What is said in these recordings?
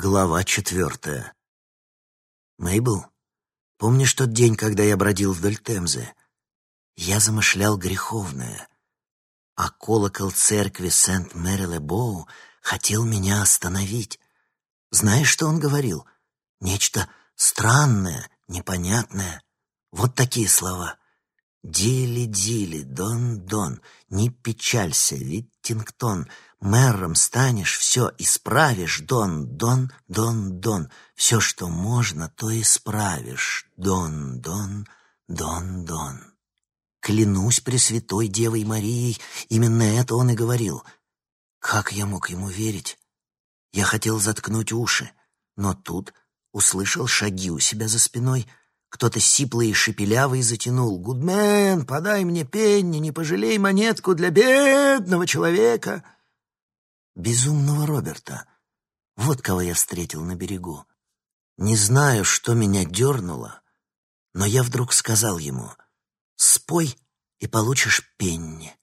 Глава четвертая. Мейбл, помнишь тот день, когда я бродил вдоль Темзы? Я замышлял греховное, а колокол церкви Сент-Мэри-Ле-Боу хотел меня остановить. Знаешь, что он говорил? Нечто странное, непонятное. Вот такие слова. «Дили-дили, дон-дон, не печалься, Виттингтон, Мэром станешь, все исправишь, Дон, Дон, Дон, Дон. Все, что можно, то исправишь, Дон, Дон, Дон, Дон. Клянусь Пресвятой Девой Марией, именно это он и говорил. Как я мог ему верить? Я хотел заткнуть уши, но тут услышал шаги у себя за спиной. Кто-то сиплый и шепелявый затянул. «Гудмен, подай мне пенни, не пожалей монетку для бедного человека!» Безумного Роберта. Вот кого я встретил на берегу. Не знаю, что меня дернуло, но я вдруг сказал ему «Спой, и получишь пенни».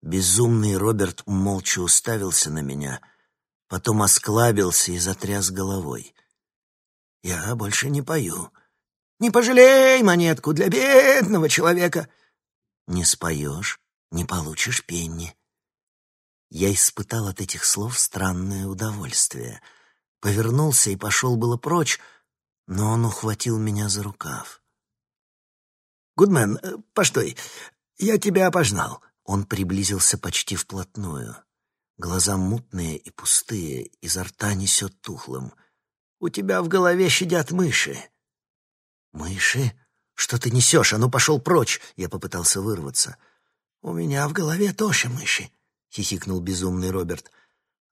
Безумный Роберт молча уставился на меня, потом осклабился и затряс головой. «Я больше не пою». «Не пожалей монетку для бедного человека!» «Не споешь, не получишь пенни». Я испытал от этих слов странное удовольствие. Повернулся и пошел было прочь, но он ухватил меня за рукав. «Гудмен, э, постой, я тебя опознал». Он приблизился почти вплотную. Глаза мутные и пустые, изо рта несет тухлым. «У тебя в голове сидят мыши». «Мыши? Что ты несешь? А ну, пошел прочь!» Я попытался вырваться. «У меня в голове тоже мыши хихикнул безумный Роберт.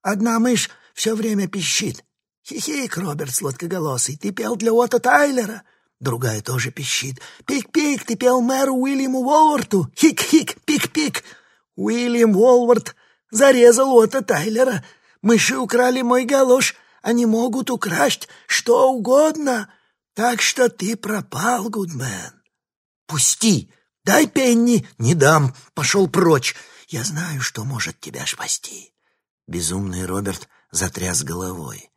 «Одна мышь все время пищит. Хихик, Роберт сладкоголосый, ты пел для Отто Тайлера. Другая тоже пищит. Пик-пик, ты пел мэру Уильяму Уолварту. Хик-хик, пик-пик. Уильям Уолвард зарезал Отто Тайлера. Мыши украли мой галош. Они могут украсть что угодно. Так что ты пропал, Гудмен. Пусти! Дай пенни! Не дам! Пошел прочь! Я знаю, что может тебя спасти. Безумный Роберт затряс головой.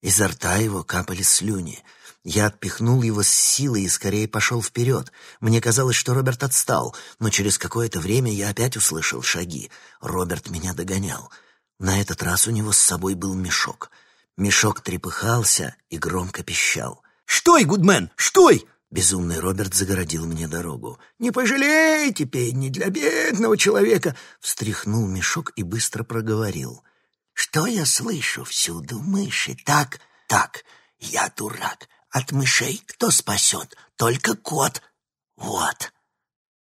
Изо рта его капали слюни. Я отпихнул его с силой и скорее пошел вперед. Мне казалось, что Роберт отстал, но через какое-то время я опять услышал шаги. Роберт меня догонял. На этот раз у него с собой был мешок. Мешок трепыхался и громко пищал. «Стой, Гудмен, стой!» Безумный Роберт загородил мне дорогу. «Не пожалейте пенни для бедного человека!» Встряхнул мешок и быстро проговорил. «Что я слышу всюду? Мыши. Так, так, я дурак. От мышей кто спасет? Только кот. Вот.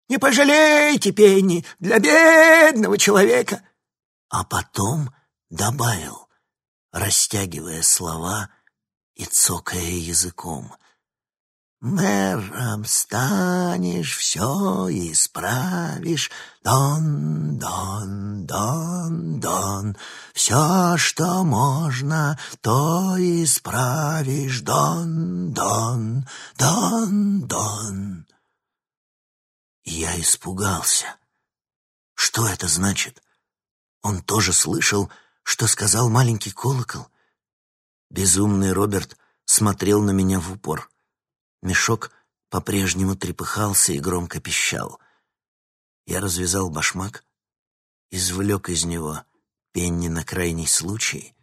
Не пожалейте пенни для бедного человека!» А потом добавил, растягивая слова и цокая языком — Мэром станешь, все исправишь. Дон, дон, дон, дон. Все, что можно, то исправишь. Дон, дон, дон, дон. Я испугался. Что это значит? Он тоже слышал, что сказал маленький колокол? Безумный Роберт смотрел на меня в упор. Мешок по-прежнему трепыхался и громко пищал. Я развязал башмак, извлек из него пенни на крайний случай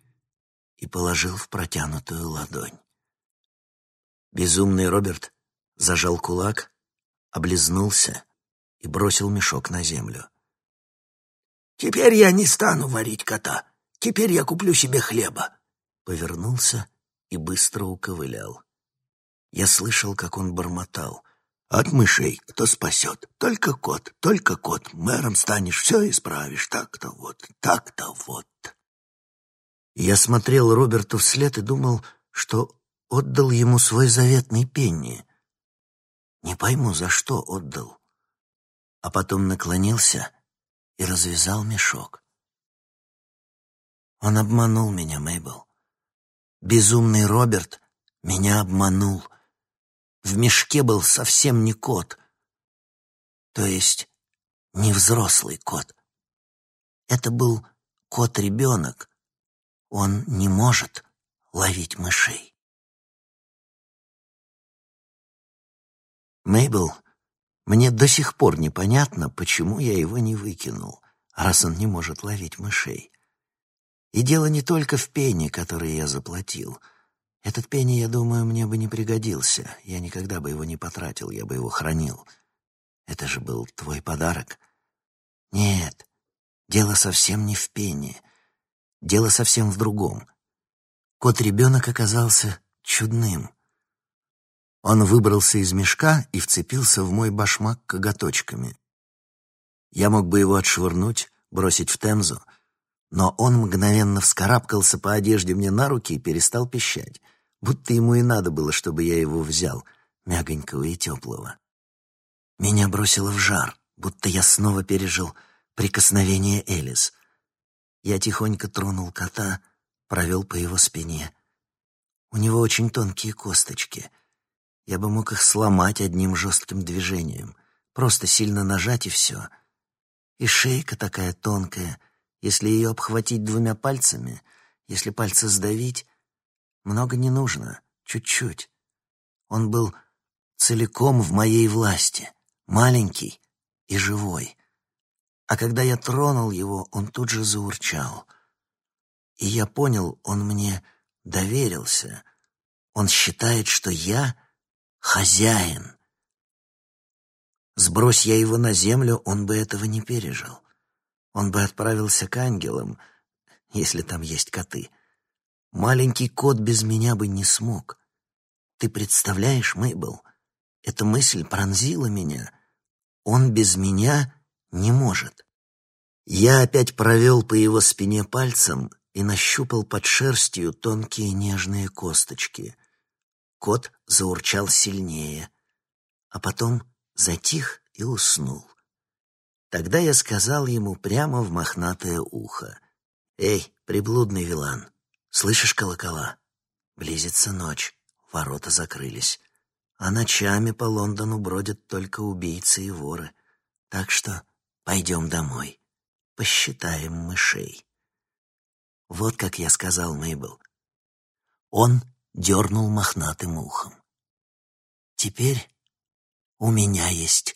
и положил в протянутую ладонь. Безумный Роберт зажал кулак, облизнулся и бросил мешок на землю. «Теперь я не стану варить кота. Теперь я куплю себе хлеба». Повернулся и быстро уковылял. Я слышал, как он бормотал. «От мышей кто спасет? Только кот, только кот. Мэром станешь, все исправишь. Так-то вот, так-то вот». Я смотрел Роберту вслед и думал, что отдал ему свой заветный пенни. Не пойму, за что отдал. А потом наклонился и развязал мешок. Он обманул меня, Мейбл. Безумный Роберт меня обманул — в мешке был совсем не кот. То есть не взрослый кот. Это был кот-ребенок. Он не может ловить мышей. Мейбл, мне до сих пор непонятно, почему я его не выкинул, раз он не может ловить мышей. И дело не только в пене, который я заплатил. Этот пенни, я думаю, мне бы не пригодился. Я никогда бы его не потратил, я бы его хранил. Это же был твой подарок. Нет, дело совсем не в пене. Дело совсем в другом. Кот-ребенок оказался чудным. Он выбрался из мешка и вцепился в мой башмак коготочками. Я мог бы его отшвырнуть, бросить в Темзу, но он мгновенно вскарабкался по одежде мне на руки и перестал пищать, будто ему и надо было, чтобы я его взял, мягонького и теплого. Меня бросило в жар, будто я снова пережил прикосновение Элис. Я тихонько тронул кота, провел по его спине. У него очень тонкие косточки. Я бы мог их сломать одним жестким движением, просто сильно нажать и все. И шейка такая тонкая — если ее обхватить двумя пальцами, если пальцы сдавить, много не нужно, чуть-чуть. Он был целиком в моей власти, маленький и живой. А когда я тронул его, он тут же заурчал. И я понял, он мне доверился. Он считает, что я хозяин. Сбрось я его на землю, он бы этого не пережил. Он бы отправился к ангелам, если там есть коты. Маленький кот без меня бы не смог. Ты представляешь, Мейбл, эта мысль пронзила меня. Он без меня не может. Я опять провел по его спине пальцем и нащупал под шерстью тонкие нежные косточки. Кот заурчал сильнее, а потом затих и уснул. Тогда я сказал ему прямо в мохнатое ухо. «Эй, приблудный вилан, слышишь колокола? Близится ночь, ворота закрылись. А ночами по Лондону бродят только убийцы и воры. Так что пойдем домой, посчитаем мышей». Вот как я сказал Мейбл. Он дернул мохнатым ухом. «Теперь у меня есть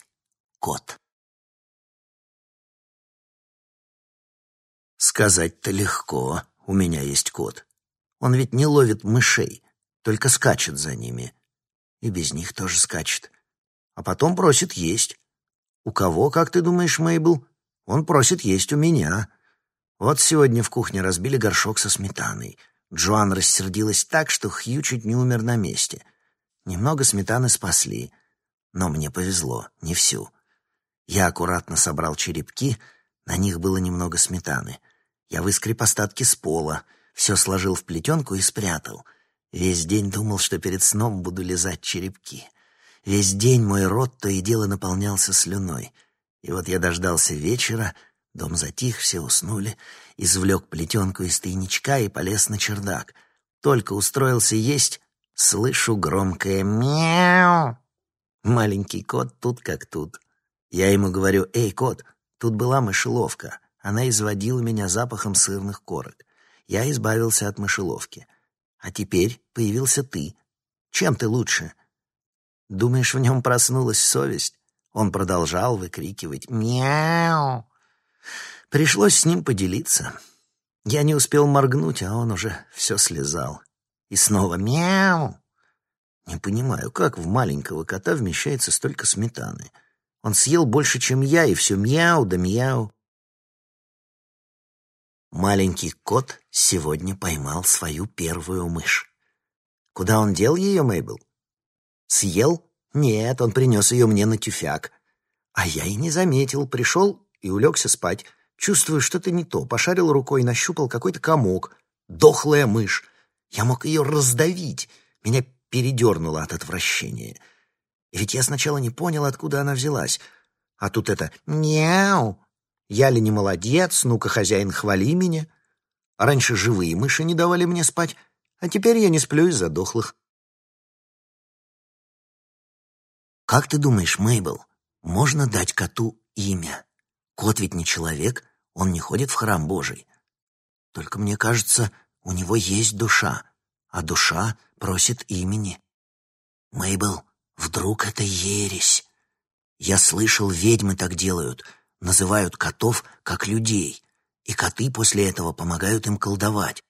кот». Сказать-то легко, у меня есть кот. Он ведь не ловит мышей, только скачет за ними. И без них тоже скачет. А потом просит есть. У кого, как ты думаешь, Мейбл? Он просит есть у меня. Вот сегодня в кухне разбили горшок со сметаной. Джоан рассердилась так, что Хью чуть не умер на месте. Немного сметаны спасли, но мне повезло, не всю. Я аккуратно собрал черепки, на них было немного сметаны — я выскреб остатки с пола, все сложил в плетенку и спрятал. Весь день думал, что перед сном буду лизать черепки. Весь день мой рот то и дело наполнялся слюной. И вот я дождался вечера, дом затих, все уснули, извлек плетенку из тайничка и полез на чердак. Только устроился есть, слышу громкое «мяу». Маленький кот тут как тут. Я ему говорю «Эй, кот, тут была мышеловка». Она изводила меня запахом сырных корок. Я избавился от мышеловки. А теперь появился ты. Чем ты лучше? Думаешь, в нем проснулась совесть? Он продолжал выкрикивать «Мяу!». Пришлось с ним поделиться. Я не успел моргнуть, а он уже все слезал. И снова «Мяу!». Не понимаю, как в маленького кота вмещается столько сметаны. Он съел больше, чем я, и все мяу да мяу. Маленький кот сегодня поймал свою первую мышь. Куда он дел ее, Мейбл? Съел? Нет, он принес ее мне на тюфяк. А я и не заметил, пришел и улегся спать. Чувствую, что-то не то. Пошарил рукой, нащупал какой-то комок. Дохлая мышь. Я мог ее раздавить. Меня передернуло от отвращения. И ведь я сначала не понял, откуда она взялась. А тут это «мяу» Я ли не молодец? Ну-ка, хозяин, хвали меня. Раньше живые мыши не давали мне спать, а теперь я не сплю из-за дохлых. Как ты думаешь, Мейбл, можно дать коту имя? Кот ведь не человек, он не ходит в храм Божий. Только мне кажется, у него есть душа, а душа просит имени. Мейбл, вдруг это ересь? Я слышал, ведьмы так делают, называют котов как людей, и коты после этого помогают им колдовать.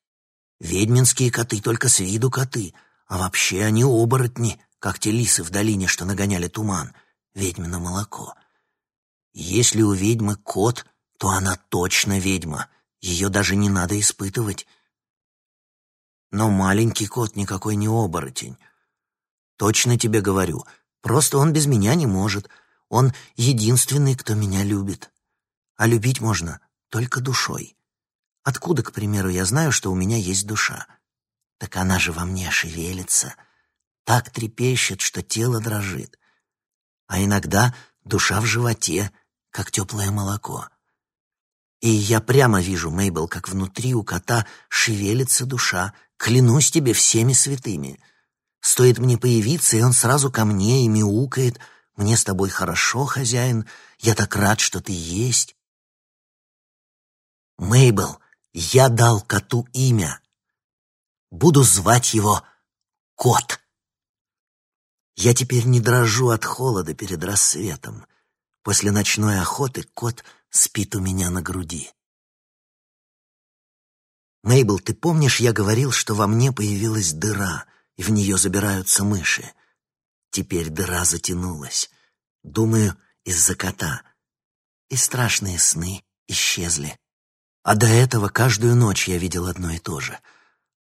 Ведьминские коты только с виду коты, а вообще они оборотни, как те лисы в долине, что нагоняли туман, ведьмино молоко. Если у ведьмы кот, то она точно ведьма, ее даже не надо испытывать. Но маленький кот никакой не оборотень. Точно тебе говорю, просто он без меня не может. Он единственный, кто меня любит. А любить можно только душой. Откуда, к примеру, я знаю, что у меня есть душа? Так она же во мне шевелится, так трепещет, что тело дрожит. А иногда душа в животе, как теплое молоко. И я прямо вижу, Мейбл, как внутри у кота шевелится душа, клянусь тебе всеми святыми. Стоит мне появиться, и он сразу ко мне и мяукает. Мне с тобой хорошо, хозяин, я так рад, что ты есть. Мейбл, я дал коту имя. Буду звать его Кот. Я теперь не дрожу от холода перед рассветом. После ночной охоты кот спит у меня на груди. Мейбл, ты помнишь, я говорил, что во мне появилась дыра, и в нее забираются мыши? Теперь дыра затянулась. Думаю, из-за кота. И страшные сны исчезли. А до этого каждую ночь я видел одно и то же.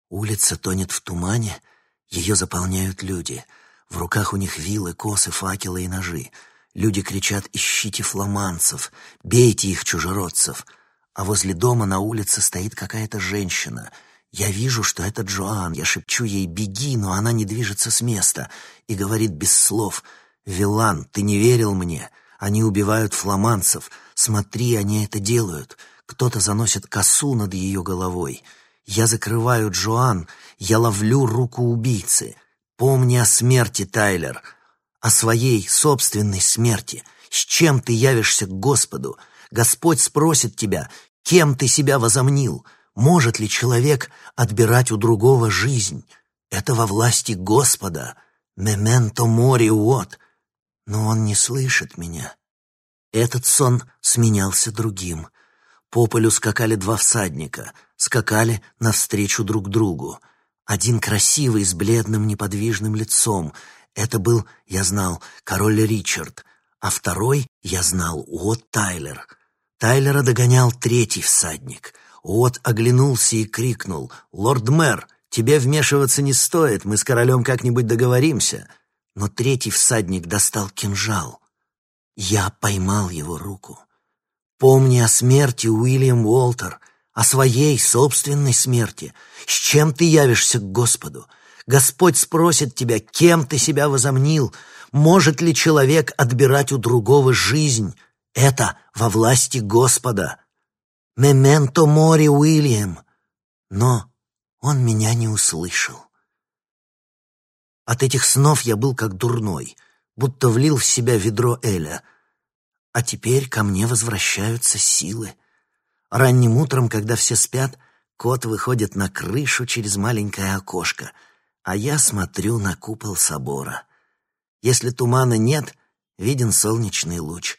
Улица тонет в тумане, ее заполняют люди. В руках у них вилы, косы, факелы и ножи. Люди кричат «Ищите фламанцев! Бейте их, чужеродцев!» А возле дома на улице стоит какая-то женщина. Я вижу, что это Джоан. Я шепчу ей «Беги!», но она не движется с места и говорит без слов «Вилан, ты не верил мне? Они убивают фламанцев. Смотри, они это делают. Кто-то заносит косу над ее головой. Я закрываю Джоан. Я ловлю руку убийцы. Помни о смерти, Тайлер!» о своей собственной смерти. С чем ты явишься к Господу? Господь спросит тебя, кем ты себя возомнил? Может ли человек отбирать у другого жизнь? Это во власти Господа. Мементо мори вот. Но он не слышит меня. Этот сон сменялся другим. По полю скакали два всадника, скакали навстречу друг другу. Один красивый, с бледным неподвижным лицом, это был, я знал, король Ричард, а второй, я знал, Уот Тайлер. Тайлера догонял третий всадник. Уот оглянулся и крикнул «Лорд-мэр, тебе вмешиваться не стоит, мы с королем как-нибудь договоримся». Но третий всадник достал кинжал. Я поймал его руку. Помни о смерти, Уильям Уолтер, о своей собственной смерти. С чем ты явишься к Господу? Господь спросит тебя, кем ты себя возомнил, может ли человек отбирать у другого жизнь. Это во власти Господа. Мементо мори, Уильям. Но он меня не услышал. От этих снов я был как дурной, будто влил в себя ведро Эля. А теперь ко мне возвращаются силы. Ранним утром, когда все спят, кот выходит на крышу через маленькое окошко — а я смотрю на купол собора. Если тумана нет, виден солнечный луч.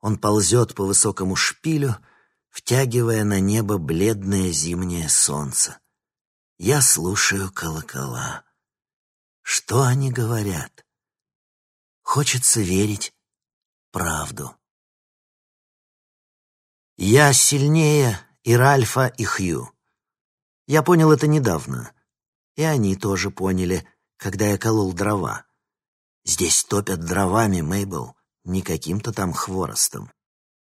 Он ползет по высокому шпилю, втягивая на небо бледное зимнее солнце. Я слушаю колокола. Что они говорят? Хочется верить правду. Я сильнее и Ральфа, и Хью. Я понял это недавно. И они тоже поняли, когда я колол дрова. Здесь топят дровами, Мейбл, не каким-то там хворостом.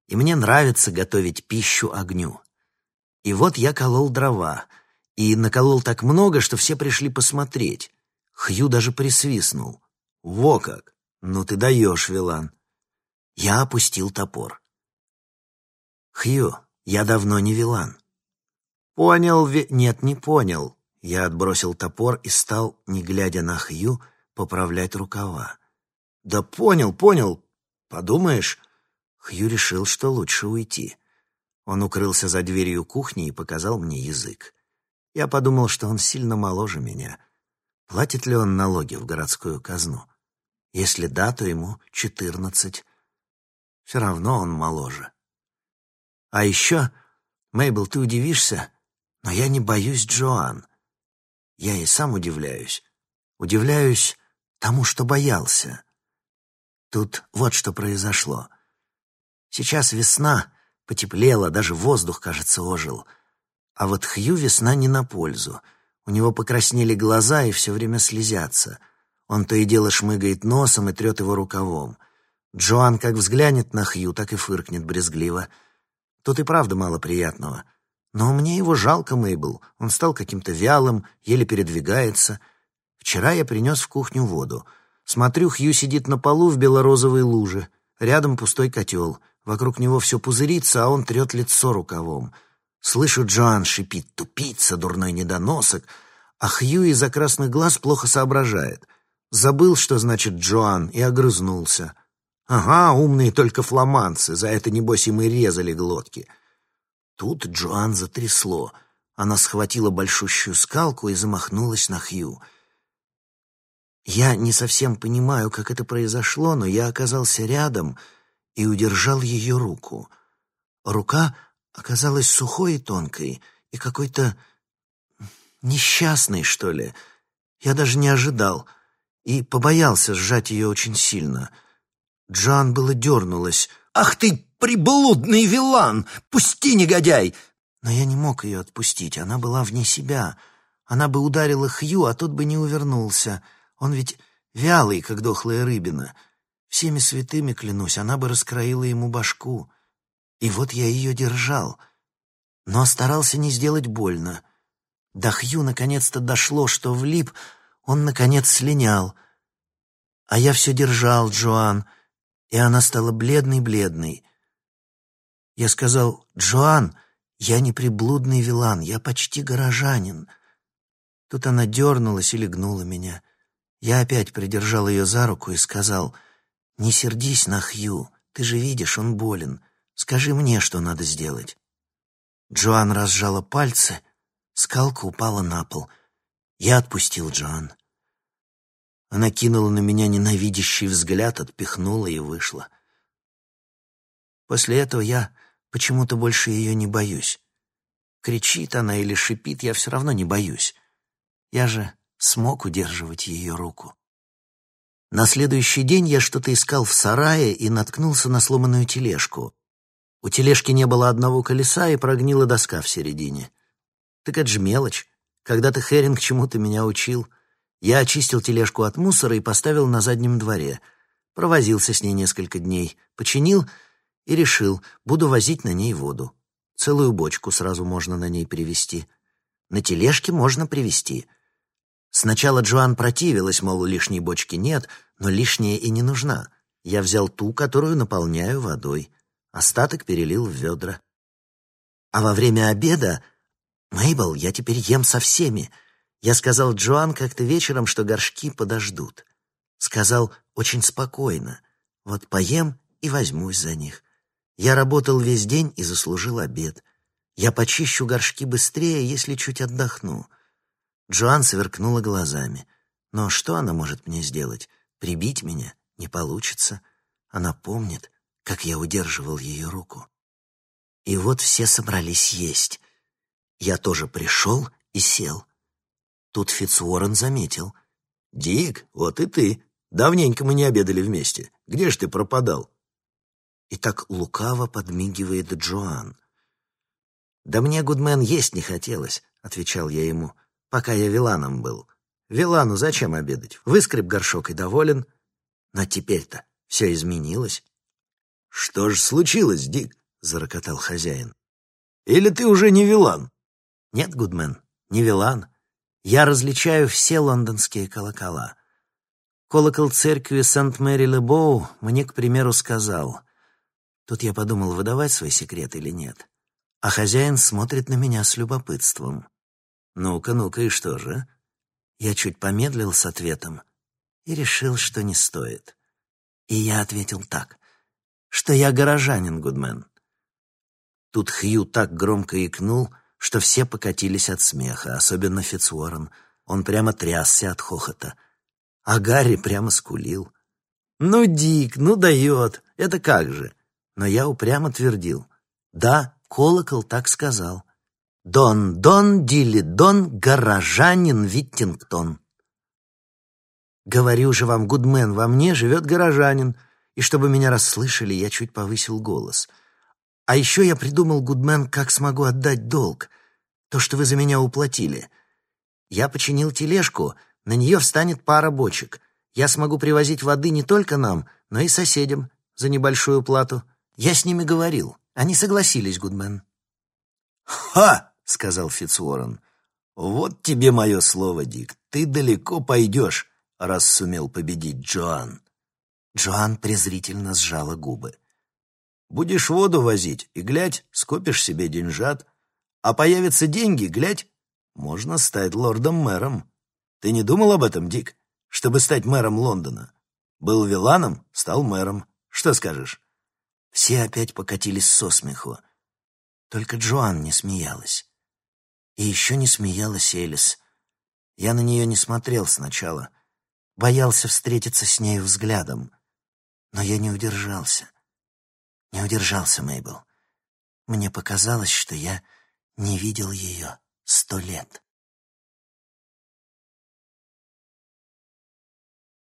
И мне нравится готовить пищу огню. И вот я колол дрова, и наколол так много, что все пришли посмотреть. Хью даже присвистнул. «Во как! Ну ты даешь, Вилан!» Я опустил топор. «Хью, я давно не Вилан». «Понял, ви...» «Нет, не понял. Я отбросил топор и стал, не глядя на Хью, поправлять рукава. «Да понял, понял. Подумаешь...» Хью решил, что лучше уйти. Он укрылся за дверью кухни и показал мне язык. Я подумал, что он сильно моложе меня, платит ли он налоги в городскую казну. Если да, то ему четырнадцать. Все равно он моложе. А еще, Мейбл, ты удивишься, но я не боюсь Джоан. Я и сам удивляюсь. Удивляюсь тому, что боялся. Тут вот что произошло. Сейчас весна, потеплело, даже воздух, кажется, ожил. А вот Хью весна не на пользу. У него покраснели глаза и все время слезятся. Он то и дело шмыгает носом и трет его рукавом. Джоан как взглянет на Хью, так и фыркнет брезгливо. Тут и правда мало приятного. Но мне его жалко, Мейбл. Он стал каким-то вялым, еле передвигается. Вчера я принес в кухню воду. Смотрю, Хью сидит на полу в белорозовой луже. Рядом пустой котел — Вокруг него все пузырится, а он трет лицо рукавом. Слышу, Джоан шипит «тупица, дурной недоносок», а Хью из-за красных глаз плохо соображает. Забыл, что значит Джоан, и огрызнулся. «Ага, умные только фламанцы, за это, небось, им и резали глотки». Тут Джоан затрясло. Она схватила большущую скалку и замахнулась на Хью. Я не совсем понимаю, как это произошло, но я оказался рядом — и удержал ее руку. Рука оказалась сухой и тонкой, и какой-то несчастной, что ли. Я даже не ожидал и побоялся сжать ее очень сильно. Джан было дернулась. «Ах ты, приблудный вилан! Пусти, негодяй!» Но я не мог ее отпустить, она была вне себя. Она бы ударила Хью, а тот бы не увернулся. Он ведь вялый, как дохлая рыбина. Всеми святыми, клянусь, она бы раскроила ему башку. И вот я ее держал, но старался не сделать больно. До Хью наконец-то дошло, что влип, он, наконец, слинял. А я все держал, Джоан, и она стала бледной-бледной. Я сказал, «Джоан, я не приблудный вилан, я почти горожанин». Тут она дернулась и легнула меня. Я опять придержал ее за руку и сказал, «Не сердись на Хью, ты же видишь, он болен. Скажи мне, что надо сделать». Джоан разжала пальцы, скалка упала на пол. Я отпустил Джоан. Она кинула на меня ненавидящий взгляд, отпихнула и вышла. После этого я почему-то больше ее не боюсь. Кричит она или шипит, я все равно не боюсь. Я же смог удерживать ее руку. На следующий день я что-то искал в сарае и наткнулся на сломанную тележку. У тележки не было одного колеса и прогнила доска в середине. Так это же мелочь. Когда-то Херинг чему-то меня учил. Я очистил тележку от мусора и поставил на заднем дворе. Провозился с ней несколько дней, починил и решил, буду возить на ней воду. Целую бочку сразу можно на ней привезти. На тележке можно привезти — Сначала Джоан противилась, мол, лишней бочки нет, но лишняя и не нужна. Я взял ту, которую наполняю водой. Остаток перелил в ведра. А во время обеда... «Мейбл, я теперь ем со всеми». Я сказал Джоан как-то вечером, что горшки подождут. Сказал очень спокойно. Вот поем и возьмусь за них. Я работал весь день и заслужил обед. Я почищу горшки быстрее, если чуть отдохну. Джоан сверкнула глазами. Но что она может мне сделать? Прибить меня не получится. Она помнит, как я удерживал ее руку. И вот все собрались есть. Я тоже пришел и сел. Тут Фицуоррен заметил. «Дик, вот и ты. Давненько мы не обедали вместе. Где ж ты пропадал?» И так лукаво подмигивает Джоан. «Да мне, Гудмен, есть не хотелось», — отвечал я ему пока я Виланом был. Вилану зачем обедать? Выскреб горшок и доволен. Но теперь-то все изменилось. — Что ж случилось, Дик? — зарокотал хозяин. — Или ты уже не Вилан? — Нет, Гудмен, не Вилан. Я различаю все лондонские колокола. Колокол церкви Сент-Мэри-Лебоу мне, к примеру, сказал. Тут я подумал, выдавать свой секрет или нет. А хозяин смотрит на меня с любопытством. «Ну-ка, ну-ка, и что же?» Я чуть помедлил с ответом и решил, что не стоит. И я ответил так, что я горожанин, Гудмен. Тут Хью так громко икнул, что все покатились от смеха, особенно Фицуоррен. Он прямо трясся от хохота. А Гарри прямо скулил. «Ну, Дик, ну дает, это как же?» Но я упрямо твердил. «Да, колокол так сказал. Дон, Дон, Дили, Дон, горожанин Виттингтон». «Говорю же вам, Гудмен, во мне живет горожанин, и чтобы меня расслышали, я чуть повысил голос. А еще я придумал, Гудмен, как смогу отдать долг, то, что вы за меня уплатили. Я починил тележку, на нее встанет пара бочек. Я смогу привозить воды не только нам, но и соседям за небольшую плату. Я с ними говорил. Они согласились, Гудмен. «Ха!» — сказал Фицуоррен. «Вот тебе мое слово, Дик. Ты далеко пойдешь, раз сумел победить Джоан». Джоан презрительно сжала губы. «Будешь воду возить, и, глядь, скопишь себе деньжат. А появятся деньги, глядь, можно стать лордом-мэром. Ты не думал об этом, Дик, чтобы стать мэром Лондона? Был виланом, стал мэром. Что скажешь?» Все опять покатились со смеху. Только Джоан не смеялась. И еще не смеялась Элис. Я на нее не смотрел сначала. Боялся встретиться с нею взглядом. Но я не удержался. Не удержался, Мейбл. Мне показалось, что я не видел ее сто лет.